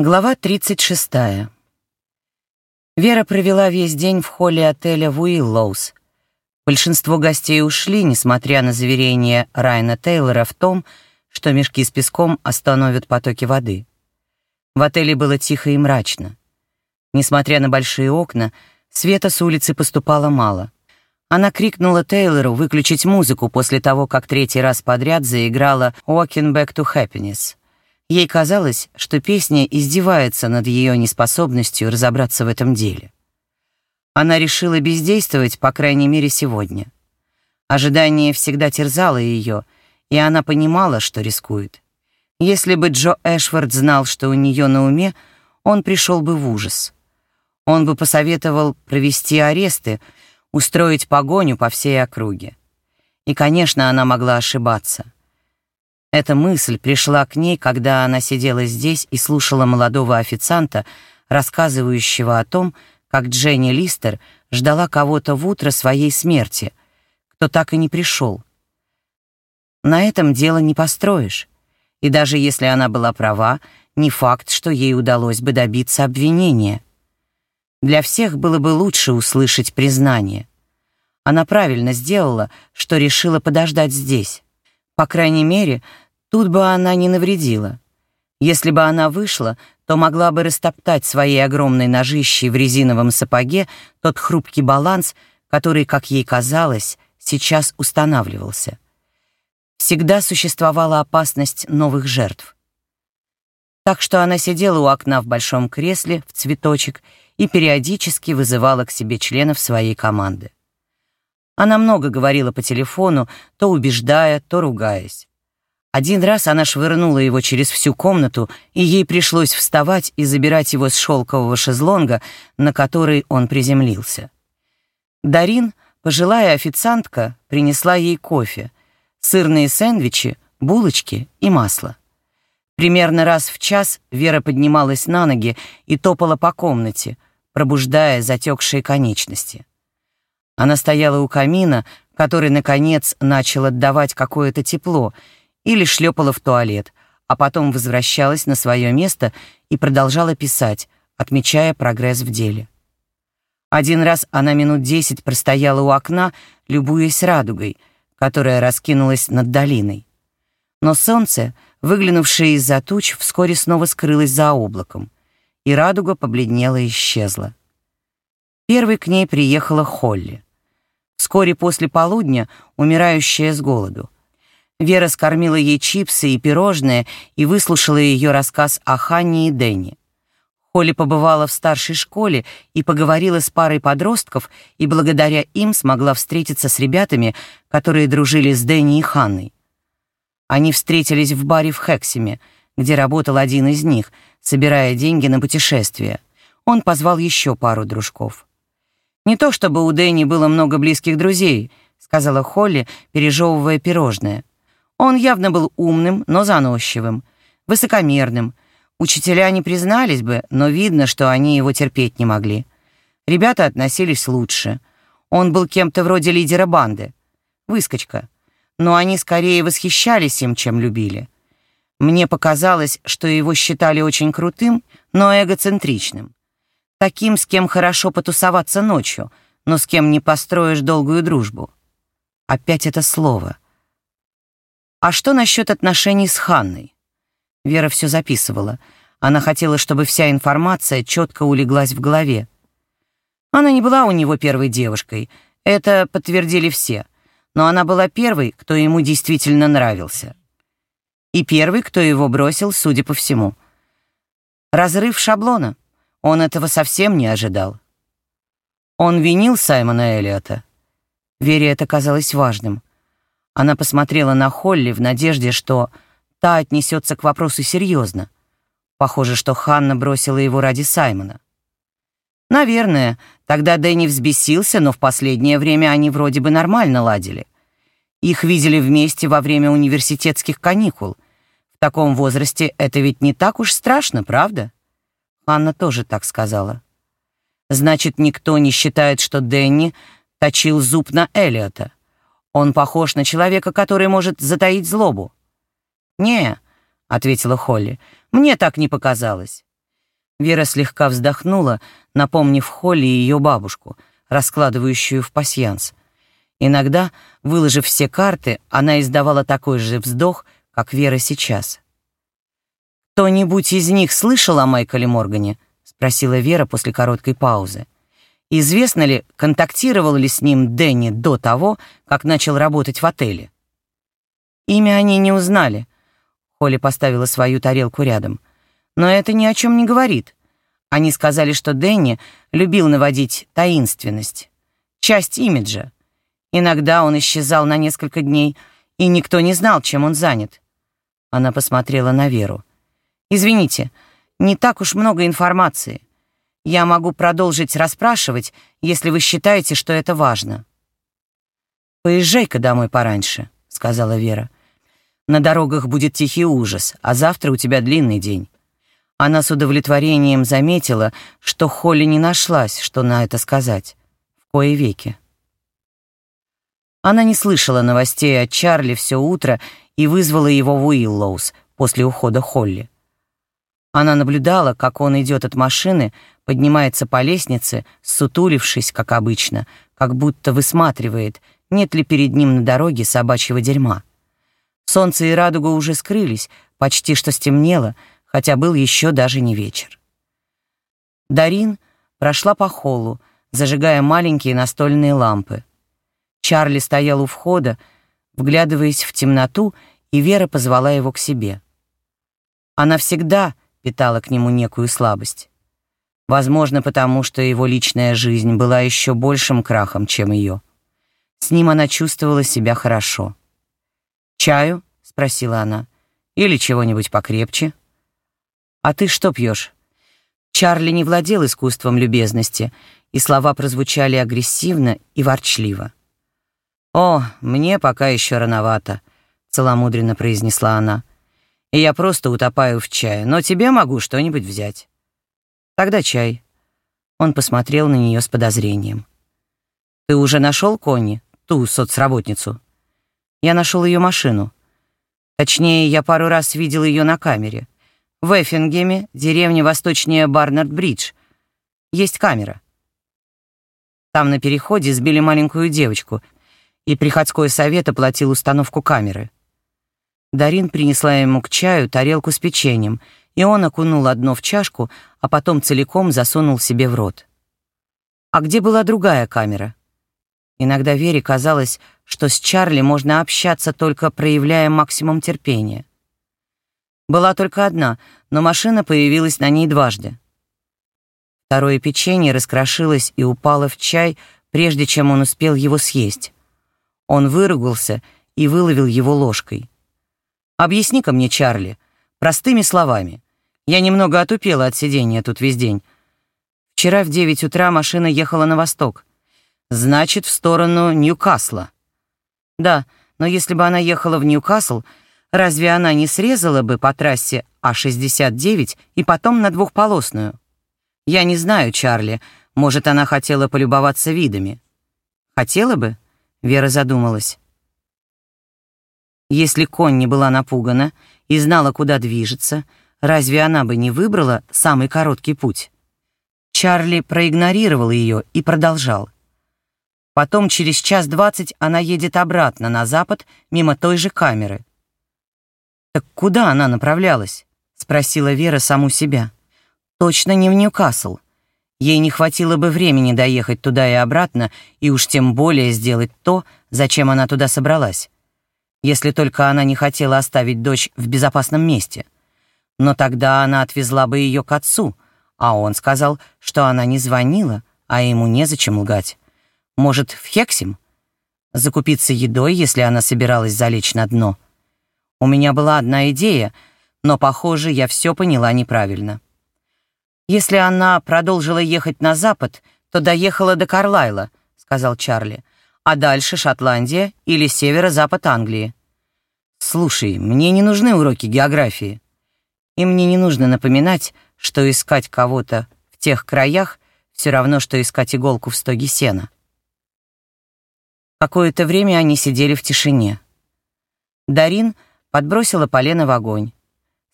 Глава 36. Вера провела весь день в холле отеля Уиллоус. Большинство гостей ушли, несмотря на заверение Райана Тейлора в том, что мешки с песком остановят потоки воды. В отеле было тихо и мрачно. Несмотря на большие окна, света с улицы поступало мало. Она крикнула Тейлору выключить музыку после того, как третий раз подряд заиграла «Walking Back to Happiness». Ей казалось, что песня издевается над ее неспособностью разобраться в этом деле. Она решила бездействовать, по крайней мере, сегодня. Ожидание всегда терзало ее, и она понимала, что рискует. Если бы Джо Эшвард знал, что у нее на уме, он пришел бы в ужас. Он бы посоветовал провести аресты, устроить погоню по всей округе. И, конечно, она могла ошибаться — эта мысль пришла к ней, когда она сидела здесь и слушала молодого официанта, рассказывающего о том, как Дженни Листер ждала кого-то в утро своей смерти, кто так и не пришел. На этом дело не построишь. И даже если она была права, не факт, что ей удалось бы добиться обвинения. Для всех было бы лучше услышать признание. Она правильно сделала, что решила подождать здесь. По крайней мере, тут бы она не навредила. Если бы она вышла, то могла бы растоптать своей огромной ножищей в резиновом сапоге тот хрупкий баланс, который, как ей казалось, сейчас устанавливался. Всегда существовала опасность новых жертв. Так что она сидела у окна в большом кресле в цветочек и периодически вызывала к себе членов своей команды. Она много говорила по телефону, то убеждая, то ругаясь. Один раз она швырнула его через всю комнату, и ей пришлось вставать и забирать его с шелкового шезлонга, на который он приземлился. Дарин, пожилая официантка, принесла ей кофе, сырные сэндвичи, булочки и масло. Примерно раз в час Вера поднималась на ноги и топала по комнате, пробуждая затекшие конечности. Она стояла у камина, который, наконец, начал отдавать какое-то тепло, или шлепала в туалет, а потом возвращалась на свое место и продолжала писать, отмечая прогресс в деле. Один раз она минут десять простояла у окна, любуясь радугой, которая раскинулась над долиной. Но солнце, выглянувшее из-за туч, вскоре снова скрылось за облаком, и радуга побледнела и исчезла. Первой к ней приехала Холли. Вскоре после полудня, умирающая с голоду. Вера скормила ей чипсы и пирожные и выслушала ее рассказ о Ханне и Дэнни. Холли побывала в старшей школе и поговорила с парой подростков, и благодаря им смогла встретиться с ребятами, которые дружили с Дэнни и Ханной. Они встретились в баре в Хексиме, где работал один из них, собирая деньги на путешествие. Он позвал еще пару дружков. «Не то чтобы у Дэнни было много близких друзей», — сказала Холли, пережевывая пирожное. «Он явно был умным, но заносчивым, высокомерным. Учителя не признались бы, но видно, что они его терпеть не могли. Ребята относились лучше. Он был кем-то вроде лидера банды. Выскочка. Но они скорее восхищались им, чем любили. Мне показалось, что его считали очень крутым, но эгоцентричным. Таким, с кем хорошо потусоваться ночью, но с кем не построишь долгую дружбу. Опять это слово. А что насчет отношений с Ханной? Вера все записывала. Она хотела, чтобы вся информация четко улеглась в голове. Она не была у него первой девушкой, это подтвердили все, но она была первой, кто ему действительно нравился. И первый, кто его бросил, судя по всему. Разрыв шаблона — он этого совсем не ожидал. Он винил Саймона Эллиота. Вере это казалось важным. Она посмотрела на Холли в надежде, что та отнесется к вопросу серьезно. Похоже, что Ханна бросила его ради Саймона. Наверное, тогда Дэнни взбесился, но в последнее время они вроде бы нормально ладили. Их видели вместе во время университетских каникул. В таком возрасте это ведь не так уж страшно, правда? Анна тоже так сказала. Значит, никто не считает, что Дэнни точил зуб на Элиота. Он похож на человека, который может затаить злобу. «Не», — ответила Холли, — «мне так не показалось. Вера слегка вздохнула, напомнив Холли ее бабушку, раскладывающую в пасьянс. Иногда, выложив все карты, она издавала такой же вздох, как Вера сейчас. «Кто-нибудь из них слышал о Майкале Моргане?» — спросила Вера после короткой паузы. «Известно ли, контактировал ли с ним Дэнни до того, как начал работать в отеле?» «Имя они не узнали», — Холли поставила свою тарелку рядом. «Но это ни о чем не говорит. Они сказали, что Дэнни любил наводить таинственность. Часть имиджа. Иногда он исчезал на несколько дней, и никто не знал, чем он занят. Она посмотрела на Веру. «Извините, не так уж много информации. Я могу продолжить расспрашивать, если вы считаете, что это важно». «Поезжай-ка домой пораньше», — сказала Вера. «На дорогах будет тихий ужас, а завтра у тебя длинный день». Она с удовлетворением заметила, что Холли не нашлась, что на это сказать. В кое веки. Она не слышала новостей от Чарли все утро и вызвала его в Уиллоус после ухода Холли. Она наблюдала, как он идет от машины, поднимается по лестнице, сутулившись, как обычно, как будто высматривает, нет ли перед ним на дороге собачьего дерьма. Солнце и радуга уже скрылись, почти что стемнело, хотя был еще даже не вечер. Дарин прошла по холлу, зажигая маленькие настольные лампы. Чарли стоял у входа, вглядываясь в темноту, и Вера позвала его к себе. Она всегда питала к нему некую слабость. Возможно, потому что его личная жизнь была еще большим крахом, чем ее. С ним она чувствовала себя хорошо. «Чаю?» — спросила она. «Или чего-нибудь покрепче?» «А ты что пьешь?» Чарли не владел искусством любезности, и слова прозвучали агрессивно и ворчливо. «О, мне пока еще рановато», — целомудренно произнесла она. «И я просто утопаю в чае, но тебе могу что-нибудь взять». «Тогда чай». Он посмотрел на нее с подозрением. «Ты уже нашел Конни, ту соцработницу?» «Я нашел ее машину. Точнее, я пару раз видел ее на камере. В Эффингеме, деревне восточнее Барнард-Бридж. Есть камера. Там на переходе сбили маленькую девочку — и приходской совет оплатил установку камеры. Дарин принесла ему к чаю тарелку с печеньем, и он окунул одно в чашку, а потом целиком засунул себе в рот. А где была другая камера? Иногда Вере казалось, что с Чарли можно общаться, только проявляя максимум терпения. Была только одна, но машина появилась на ней дважды. Второе печенье раскрошилось и упало в чай, прежде чем он успел его съесть. Он выругался и выловил его ложкой. «Объясни-ка мне, Чарли, простыми словами. Я немного отупела от сидения тут весь день. Вчера в девять утра машина ехала на восток. Значит, в сторону Ньюкасла. Да, но если бы она ехала в Ньюкасл, разве она не срезала бы по трассе А69 и потом на двухполосную? Я не знаю, Чарли, может, она хотела полюбоваться видами. Хотела бы? Вера задумалась. Если конь не была напугана и знала, куда движется, разве она бы не выбрала самый короткий путь? Чарли проигнорировал ее и продолжал. Потом через час двадцать она едет обратно на запад мимо той же камеры. «Так куда она направлялась?» — спросила Вера саму себя. «Точно не в Ньюкасл. Ей не хватило бы времени доехать туда и обратно, и уж тем более сделать то, зачем она туда собралась. Если только она не хотела оставить дочь в безопасном месте. Но тогда она отвезла бы ее к отцу, а он сказал, что она не звонила, а ему незачем лгать. Может, в Хексим? Закупиться едой, если она собиралась залечь на дно. У меня была одна идея, но, похоже, я все поняла неправильно. «Если она продолжила ехать на запад, то доехала до Карлайла», — сказал Чарли. «А дальше Шотландия или северо-запад Англии». «Слушай, мне не нужны уроки географии. И мне не нужно напоминать, что искать кого-то в тех краях все равно, что искать иголку в стоге сена». Какое-то время они сидели в тишине. Дарин подбросила полено в огонь.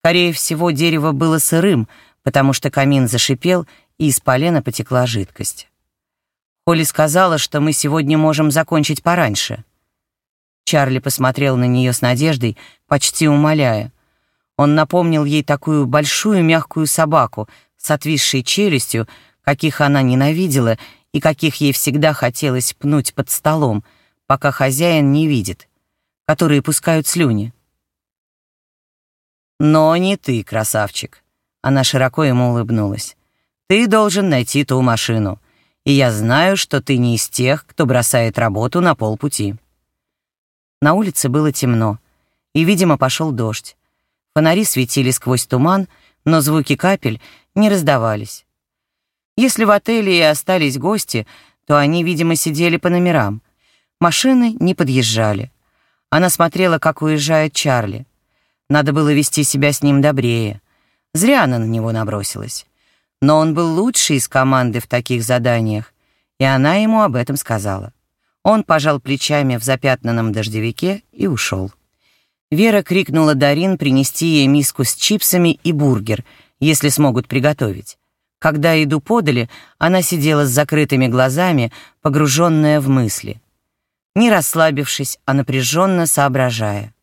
Скорее всего, дерево было сырым, потому что камин зашипел, и из полена потекла жидкость. Холли сказала, что мы сегодня можем закончить пораньше. Чарли посмотрел на нее с надеждой, почти умоляя. Он напомнил ей такую большую мягкую собаку с отвисшей челюстью, каких она ненавидела и каких ей всегда хотелось пнуть под столом, пока хозяин не видит, которые пускают слюни. «Но не ты, красавчик», — она широко ему улыбнулась. «Ты должен найти ту машину, и я знаю, что ты не из тех, кто бросает работу на полпути». На улице было темно, и, видимо, пошел дождь. Фонари светили сквозь туман, но звуки капель не раздавались. Если в отеле и остались гости, то они, видимо, сидели по номерам. Машины не подъезжали. Она смотрела, как уезжает Чарли. Надо было вести себя с ним добрее. Зря она на него набросилась. Но он был лучший из команды в таких заданиях, и она ему об этом сказала. Он пожал плечами в запятнанном дождевике и ушел. Вера крикнула Дарин принести ей миску с чипсами и бургер, если смогут приготовить. Когда еду подали, она сидела с закрытыми глазами, погруженная в мысли. Не расслабившись, а напряженно соображая.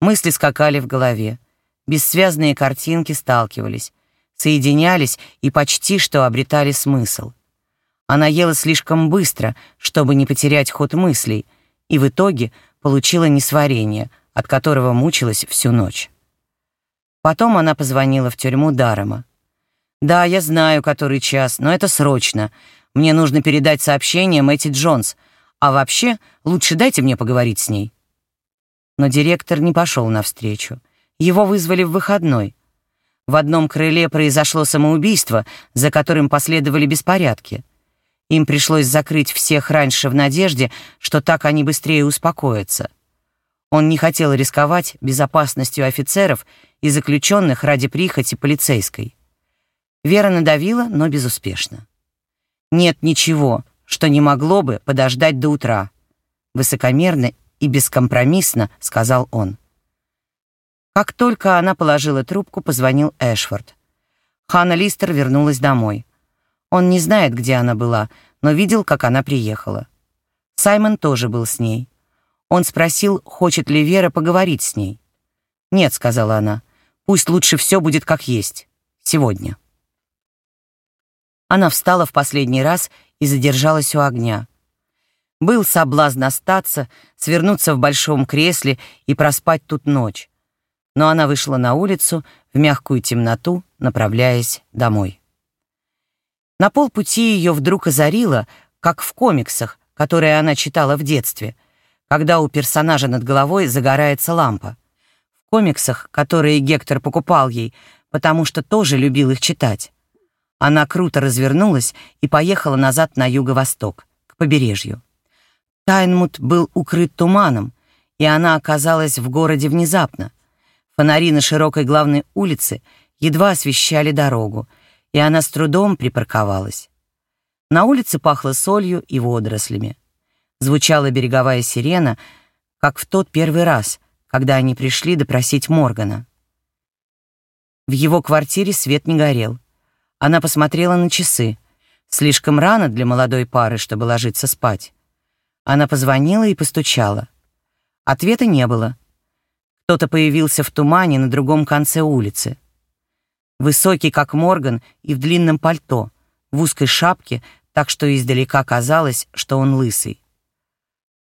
Мысли скакали в голове. Бессвязные картинки сталкивались, соединялись и почти что обретали смысл. Она ела слишком быстро, чтобы не потерять ход мыслей, и в итоге получила несварение, от которого мучилась всю ночь. Потом она позвонила в тюрьму Дарома. «Да, я знаю, который час, но это срочно. Мне нужно передать сообщение Мэтти Джонс. А вообще, лучше дайте мне поговорить с ней». Но директор не пошел навстречу. Его вызвали в выходной. В одном крыле произошло самоубийство, за которым последовали беспорядки. Им пришлось закрыть всех раньше в надежде, что так они быстрее успокоятся. Он не хотел рисковать безопасностью офицеров и заключенных ради прихоти полицейской. Вера надавила, но безуспешно. Нет ничего, что не могло бы подождать до утра. Высокомерно и бескомпромиссно», — сказал он. Как только она положила трубку, позвонил Эшфорд. Ханна Листер вернулась домой. Он не знает, где она была, но видел, как она приехала. Саймон тоже был с ней. Он спросил, хочет ли Вера поговорить с ней. «Нет», — сказала она, — «пусть лучше все будет как есть. Сегодня». Она встала в последний раз и задержалась у огня. Был соблазн остаться, свернуться в большом кресле и проспать тут ночь. Но она вышла на улицу в мягкую темноту, направляясь домой. На полпути ее вдруг озарило, как в комиксах, которые она читала в детстве, когда у персонажа над головой загорается лампа. В комиксах, которые Гектор покупал ей, потому что тоже любил их читать. Она круто развернулась и поехала назад на юго-восток, к побережью. Тайнмут был укрыт туманом, и она оказалась в городе внезапно. Фонари на широкой главной улице едва освещали дорогу, и она с трудом припарковалась. На улице пахло солью и водорослями. Звучала береговая сирена, как в тот первый раз, когда они пришли допросить Моргана. В его квартире свет не горел. Она посмотрела на часы. Слишком рано для молодой пары, чтобы ложиться спать. Она позвонила и постучала. Ответа не было. Кто-то появился в тумане на другом конце улицы. Высокий, как Морган, и в длинном пальто, в узкой шапке, так что издалека казалось, что он лысый.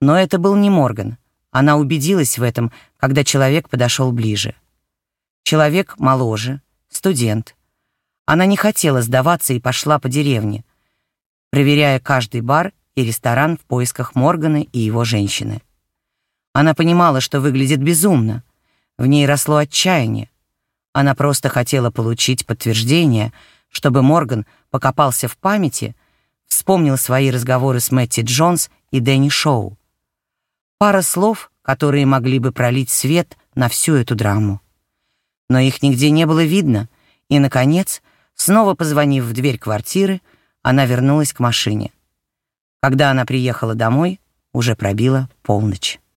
Но это был не Морган. Она убедилась в этом, когда человек подошел ближе. Человек моложе, студент. Она не хотела сдаваться и пошла по деревне, проверяя каждый бар и ресторан в поисках Моргана и его женщины. Она понимала, что выглядит безумно. В ней росло отчаяние. Она просто хотела получить подтверждение, чтобы Морган покопался в памяти, вспомнил свои разговоры с Мэтти Джонс и Дэнни Шоу. Пара слов, которые могли бы пролить свет на всю эту драму. Но их нигде не было видно, и, наконец, снова позвонив в дверь квартиры, она вернулась к машине. Когда она приехала домой, уже пробила полночь.